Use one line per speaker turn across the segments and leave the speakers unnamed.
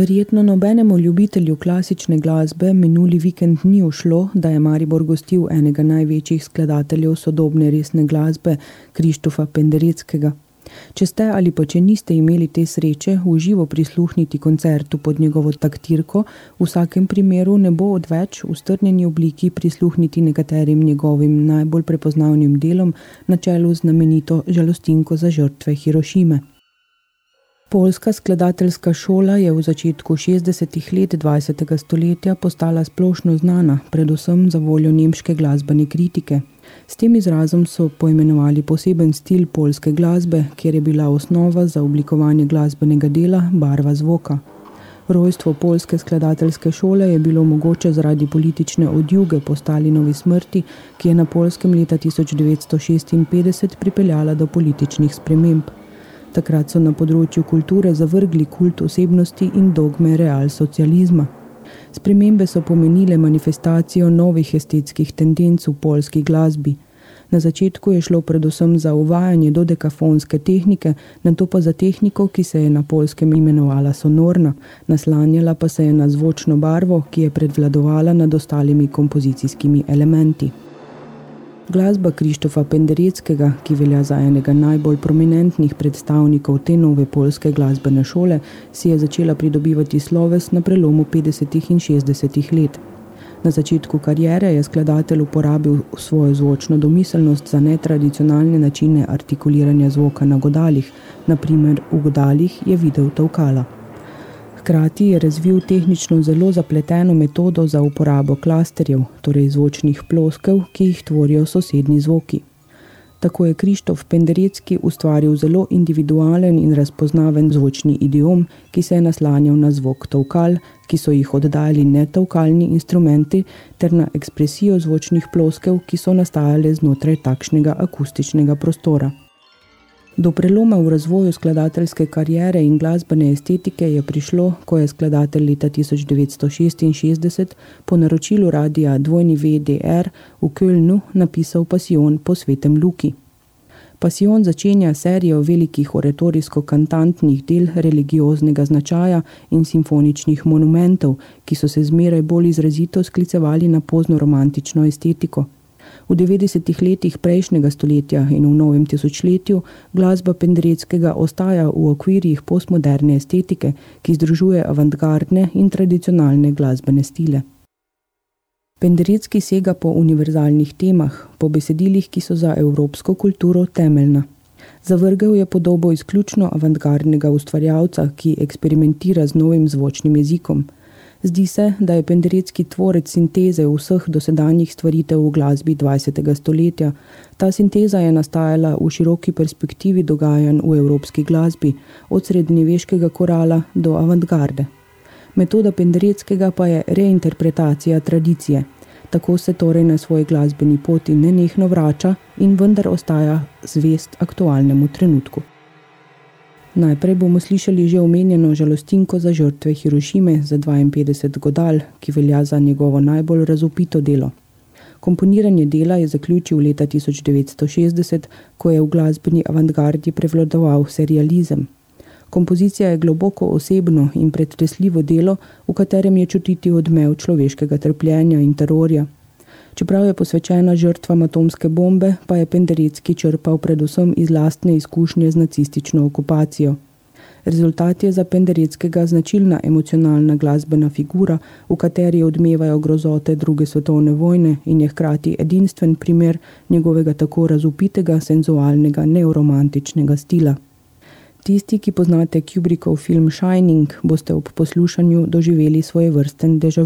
Verjetno nobenemu ljubitelju klasične glasbe minuli vikend ni ušlo, da je Maribor gostil enega največjih skladateljev sodobne resne glasbe, Krištofa Pendereckega. Če ste ali pa če niste imeli te sreče v živo prisluhniti koncertu pod njegovo taktirko, v vsakem primeru ne bo odveč v strnjeni obliki prisluhniti nekaterim njegovim najbolj prepoznavnim delom na čelu znamenito žalostinko za žrtve Hirošime. Poljska skladateljska šola je v začetku 60. let 20. stoletja postala splošno znana, predvsem za voljo nemške glasbene kritike. S tem izrazom so poimenovali poseben stil poljske glasbe, kjer je bila osnova za oblikovanje glasbenega dela barva zvoka. Rojstvo poljske skladateljske šole je bilo mogoče zaradi politične odjuge po Stalinovi smrti, ki je na Poljskem leta 1956 pripeljala do političnih sprememb. Takrat so na področju kulture zavrgli kult osebnosti in dogme real socializma. Spremembe so pomenile manifestacijo novih estetskih tendenc v polski glasbi. Na začetku je šlo predvsem za uvajanje dodekafonske tehnike, na to pa za tehniko, ki se je na polskem imenovala sonorna, naslanjala pa se je na zvočno barvo, ki je predvladovala nad ostalimi kompozicijskimi elementi. Glasba Krištofa Pendereckega, ki velja za enega najbolj prominentnih predstavnikov te nove polske glasbene šole, si je začela pridobivati sloves na prelomu 50. in 60. let. Na začetku karijere je skladatelj uporabil svojo zvočno domiselnost za netradicionalne načine artikuliranja zvoka na godalih, naprimer v godalih je videl tavkala. Hkrati je razvil tehnično zelo zapleteno metodo za uporabo klasterjev, torej zvočnih ploskev, ki jih tvorijo sosednji zvoki. Tako je Krištof Penderecki ustvaril zelo individualen in razpoznaven zvočni idiom, ki se je naslanjal na zvok tavkal, ki so jih oddali netavkalni instrumenti, ter na ekspresijo zvočnih ploskev, ki so nastajale znotraj takšnega akustičnega prostora. Do preloma v razvoju skladateljske karijere in glasbene estetike je prišlo, ko je skladatelj leta 1966 po naročilu radija dvojni VDR v Kölnu napisal Passion po svetem Luki. Passion začenja serijo velikih oratorijsko-kantantnih del religioznega značaja in simfoničnih monumentov, ki so se zmeraj bolj izrazito sklicevali na pozno romantično estetiko. V 90-ih letih prejšnjega stoletja in v novem tisočletju glasba Pendreckega ostaja v okvirjih postmoderne estetike, ki združuje avantgardne in tradicionalne glasbene stile. Penderecki sega po univerzalnih temah, po besedilih, ki so za evropsko kulturo temeljna. Zavrgel je podobo izključno avantgardnega ustvarjalca, ki eksperimentira z novim zvočnim jezikom – Zdi se, da je penderecki tvorec sinteze vseh dosedanjih stvaritev v glasbi 20. stoletja. Ta sinteza je nastajala v široki perspektivi dogajanj v evropski glasbi, od srednjeveškega korala do avantgarde. Metoda pendereckega pa je reinterpretacija tradicije. Tako se torej na svoj glasbeni poti nenehno vrača in vendar ostaja zvest aktualnemu trenutku. Najprej bomo slišali že omenjeno žalostinko za žrtve Hirošime za 52 godal, ki velja za njegovo najbolj razupito delo. Komponiranje dela je zaključil leta 1960, ko je v glasbeni avantgardi prevladoval serializem. Kompozicija je globoko osebno in pretresljivo delo, v katerem je čutiti odmev človeškega trpljenja in terorja. Čeprav je posvečena žrtvam atomske bombe, pa je Penderecki črpal predvsem iz lastne izkušnje z nacistično okupacijo. Rezultat je za Pendereckega značilna emocionalna glasbena figura, v kateri odmevajo grozote druge svetovne vojne in je hkrati edinstven primer njegovega tako razupitega, senzualnega, neuromantičnega stila. Tisti, ki poznate Kubrickov film Shining, boste ob poslušanju doživeli svoje vrsten deja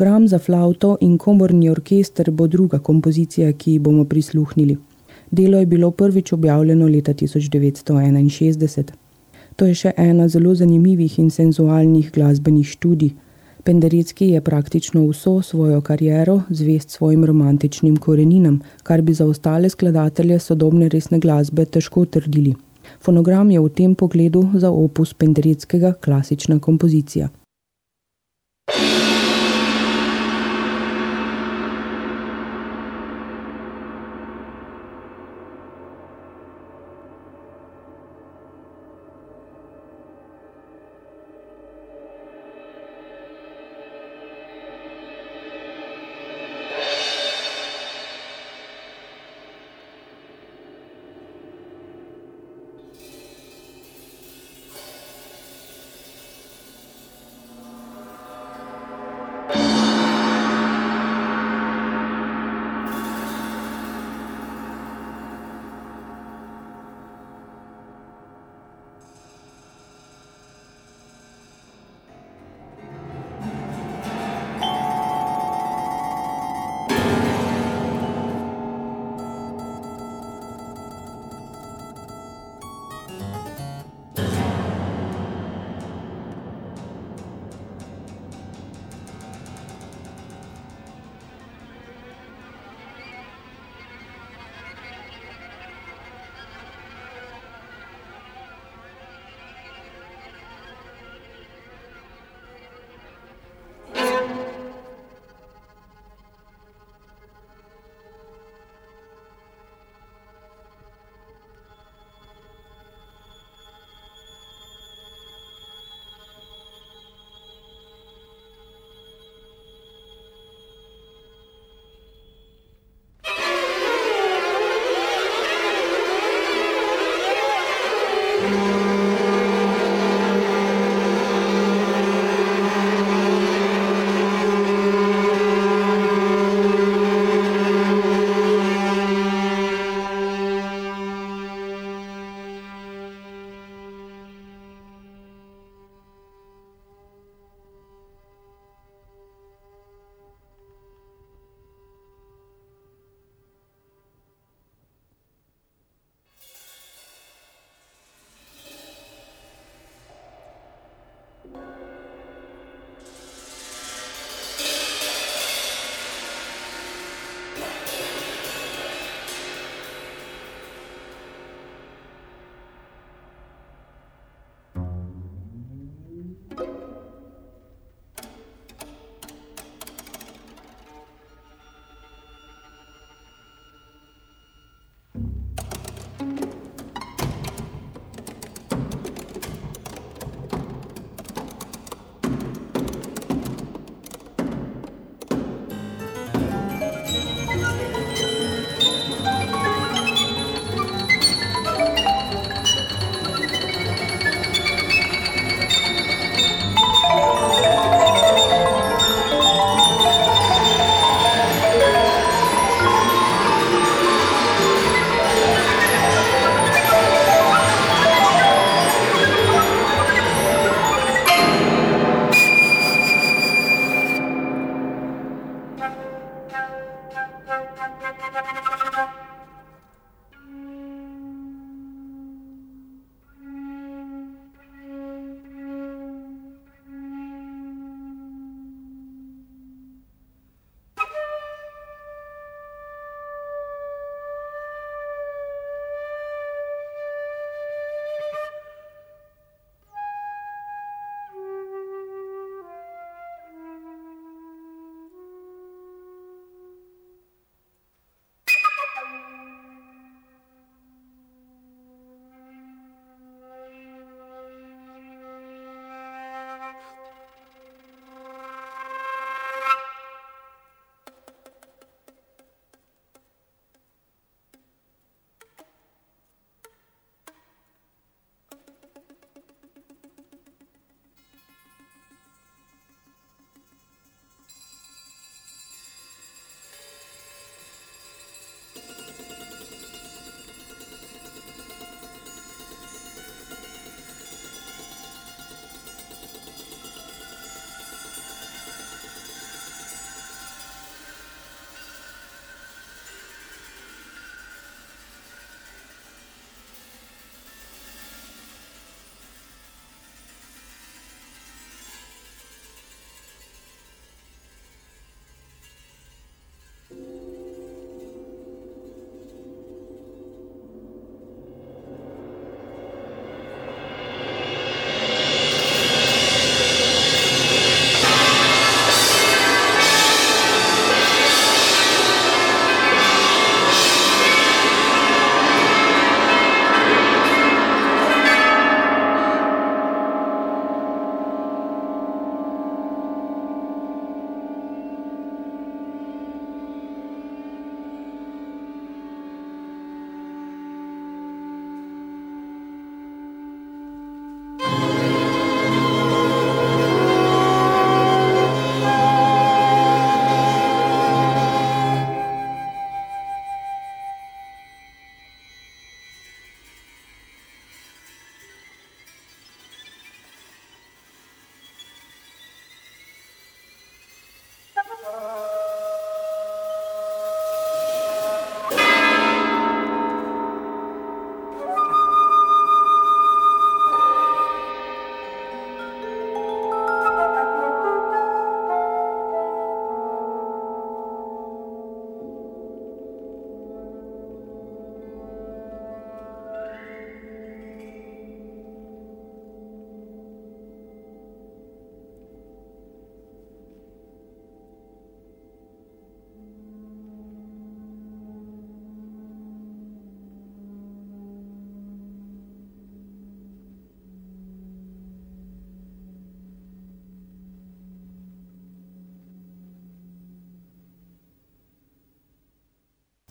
vu. Fonogram za flauto in komorni orkester bo druga kompozicija, ki bomo prisluhnili. Delo je bilo prvič objavljeno leta 1961. To je še ena zelo zanimivih in senzualnih glasbenih študij. Penderecki je praktično vso svojo kariero zvest svojim romantičnim koreninam, kar bi za ostale skladatelje sodobne resne glasbe težko trdili. Fonogram je v tem pogledu za opus Pendereckega klasična kompozicija.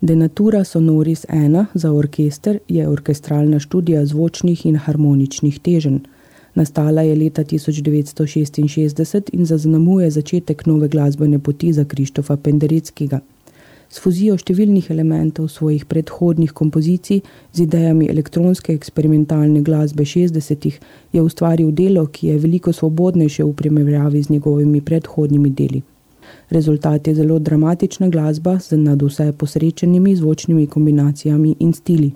Denatura Sonoris 1 za orkester je orkestralna študija zvočnih in harmoničnih teženj. Nastala je leta 1966 in zaznamuje začetek nove glasbene poti za Krištofa Pendereckega. S fuzijo številnih elementov svojih predhodnih kompozicij z idejami elektronske eksperimentalne glasbe 60-ih je ustvaril delo, ki je veliko svobodnejše v primerjavi z njegovimi predhodnimi deli. Rezultat je zelo dramatična glasba z nadvse posrečenimi zvočnimi kombinacijami in stili.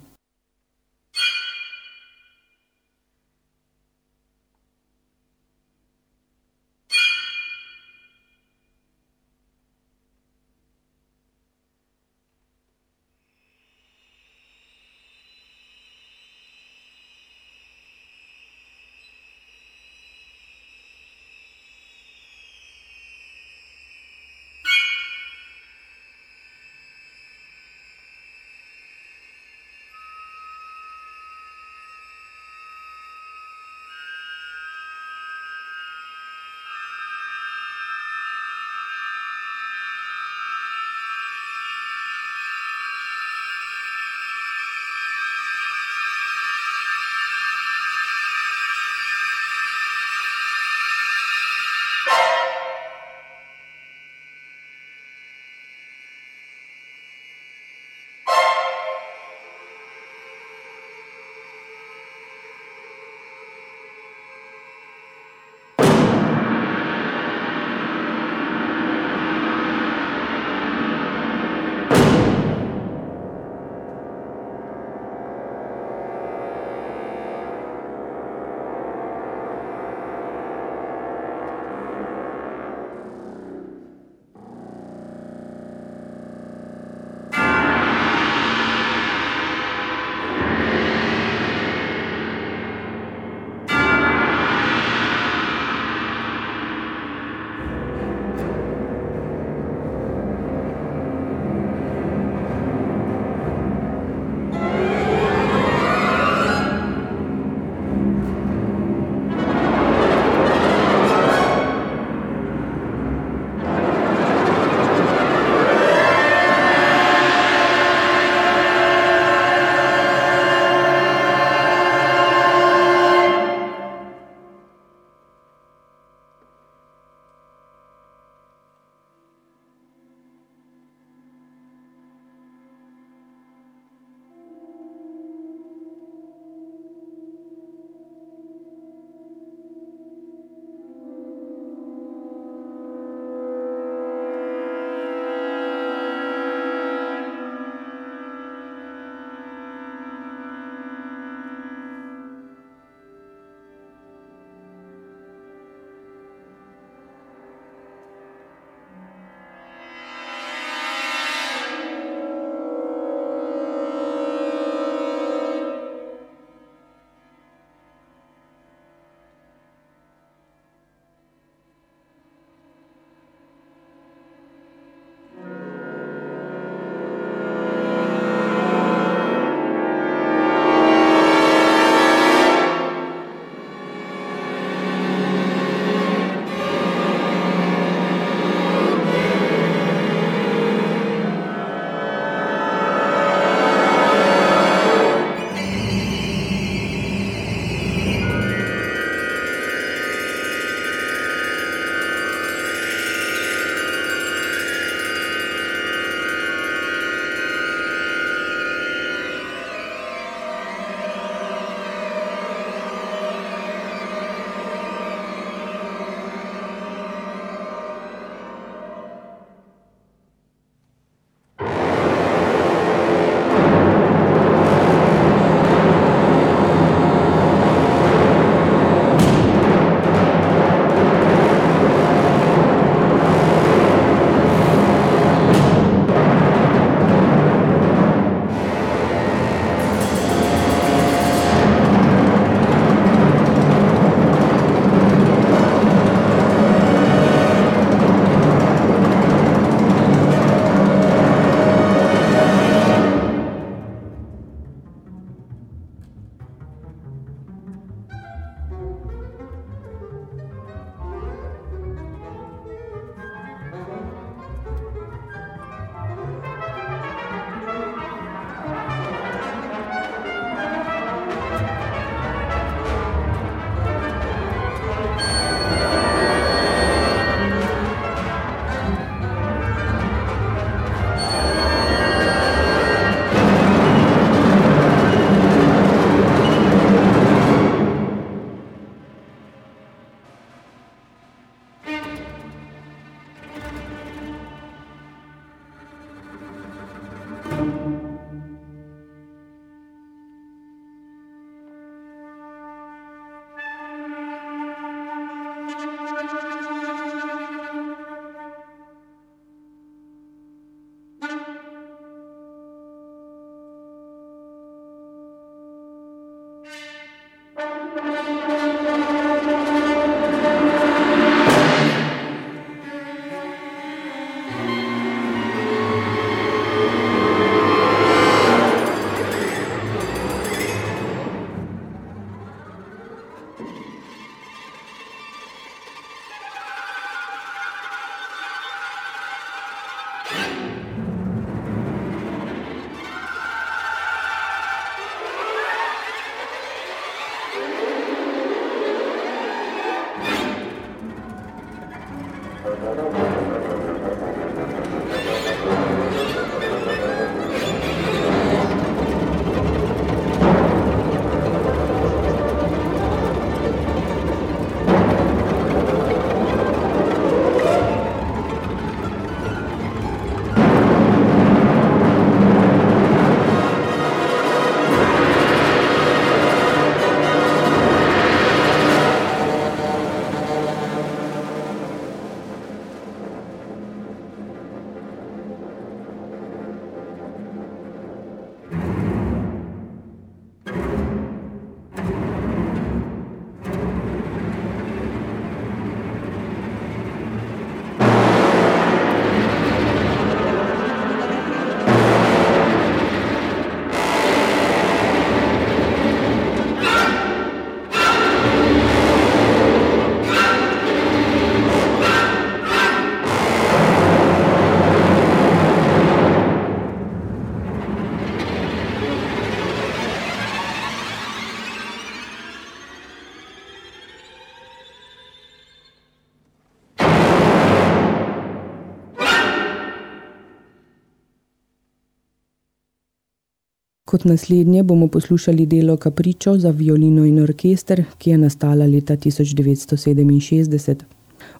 Kot naslednje bomo poslušali delo Capriccio za violino in orkester, ki je nastala leta 1967.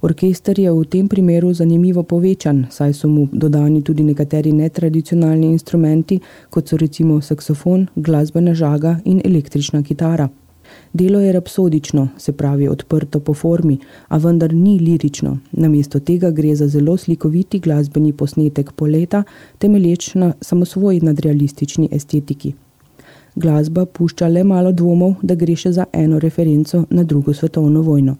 Orkester je v tem primeru zanimivo povečan, saj so mu dodani tudi nekateri netradicionalni instrumenti, kot so recimo saksofon, glasbena žaga in električna kitara. Delo je rapsodično, se pravi odprto po formi, a vendar ni lirično. Namesto tega gre za zelo slikoviti glasbeni posnetek poleta, temelječ na samosvoji nadrealistični estetiki. Glasba pušča le malo dvomov, da gre še za eno referenco na drugo svetovno vojno.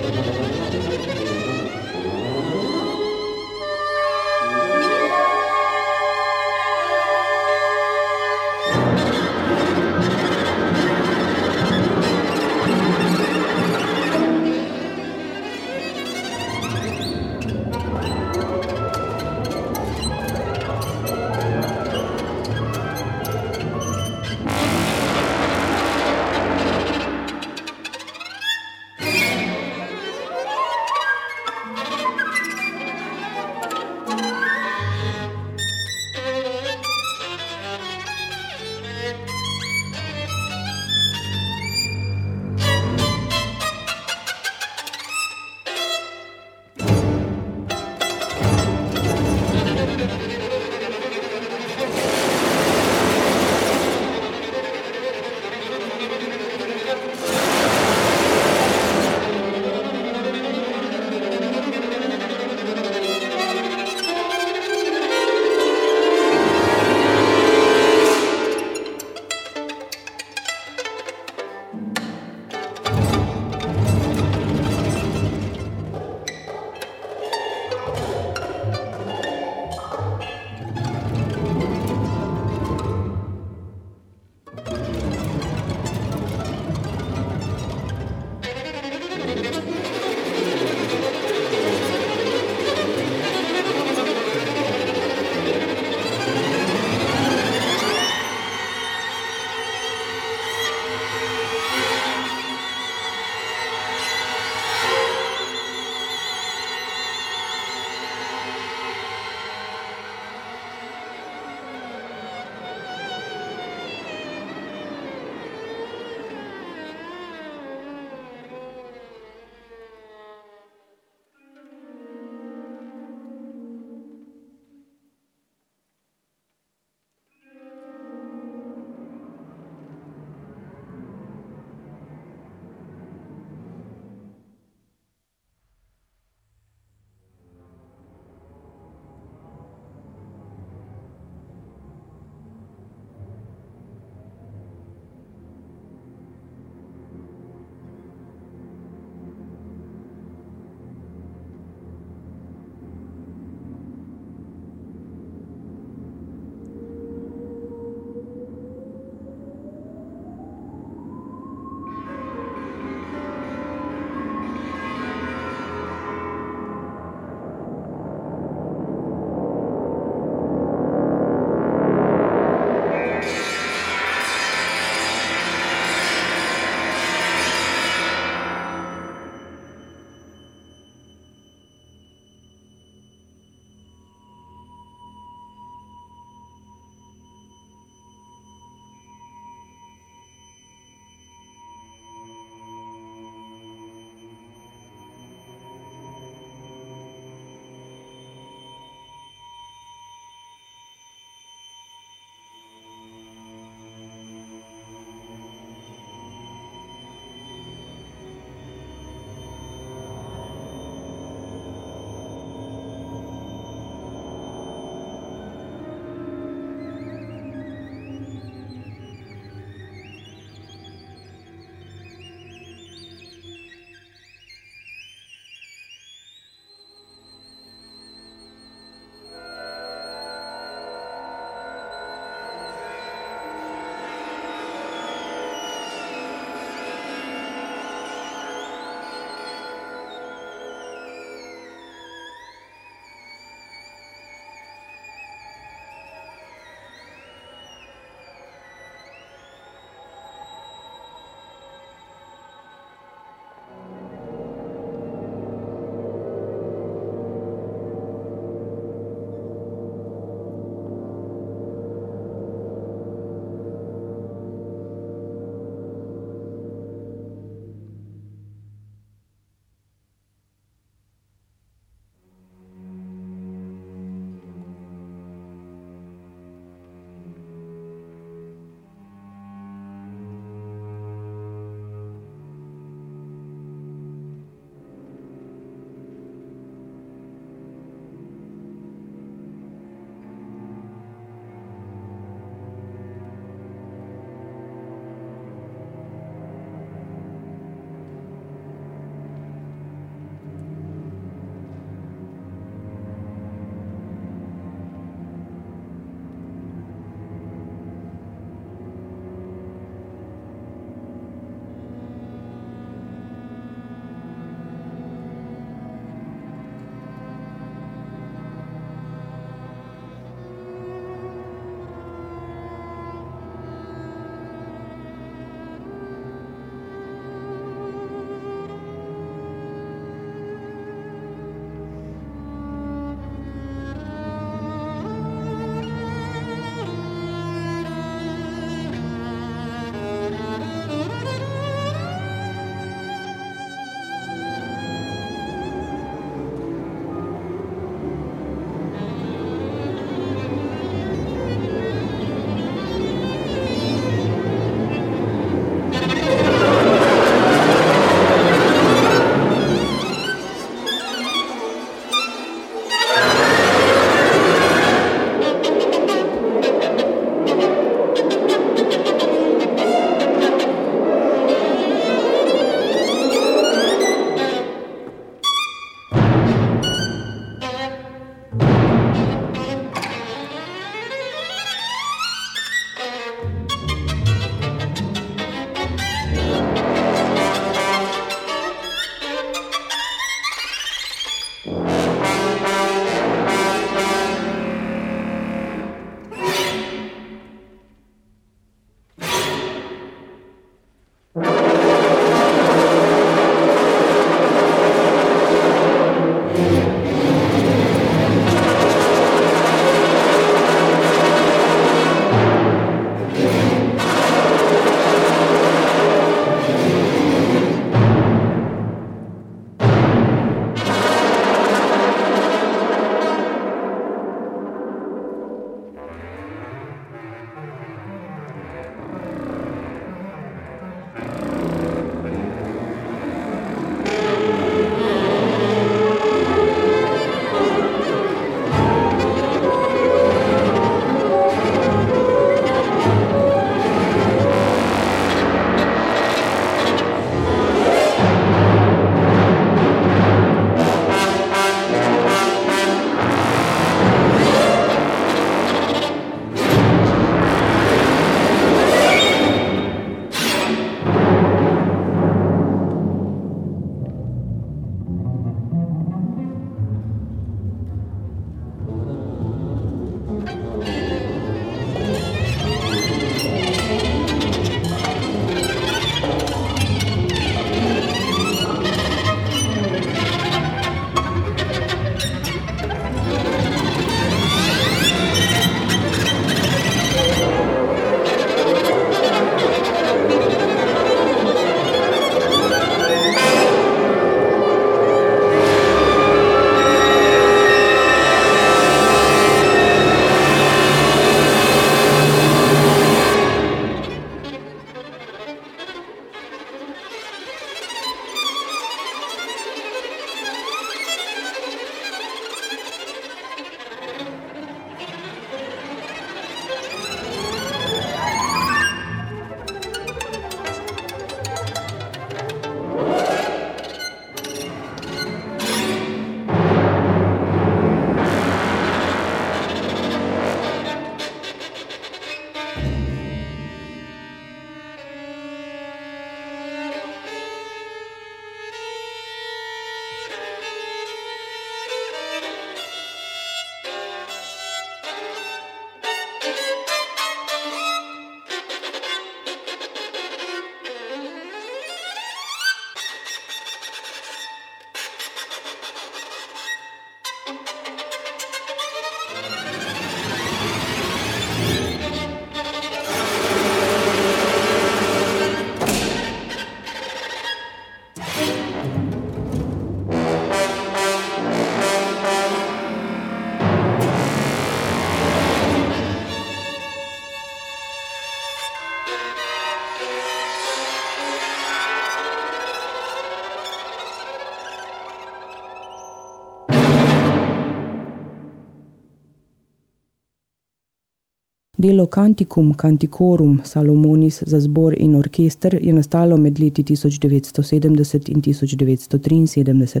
Delo Canticum Canticorum Salomonis za zbor in orkester je nastalo med leti 1970 in 1973.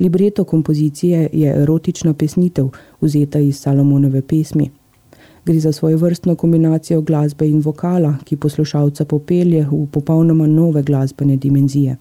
Libreto kompozicije je erotična pesnitev, vzeta iz Salomonove pesmi. Gre za svojo vrstno kombinacijo glasbe in vokala, ki poslušalca popelje v popolnoma nove glasbene dimenzije.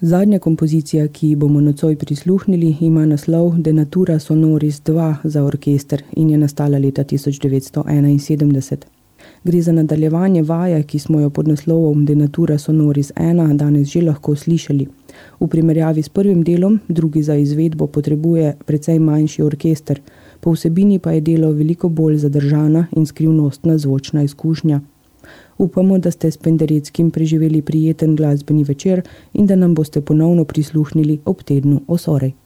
Zadnja kompozicija, ki bomo nocoj prisluhnili, ima naslov De Natura Sonoris 2 za orkester in je nastala leta 1971. Gre za nadaljevanje vaje, ki smo jo pod naslovom De Natura Sonoris 1 danes že lahko slišali. V primerjavi s prvim delom, drugi za izvedbo potrebuje precej manjši orkester, po vsebini pa je delo veliko bolj zadržana in skrivnostna zvočna izkušnja. Upamo, da ste s Pendereckim preživeli prijeten glasbeni večer in da nam boste ponovno prisluhnili ob tednu osorej.